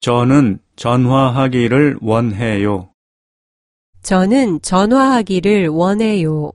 저는 전화하기를 원해요. 저는 전화하기를 원해요.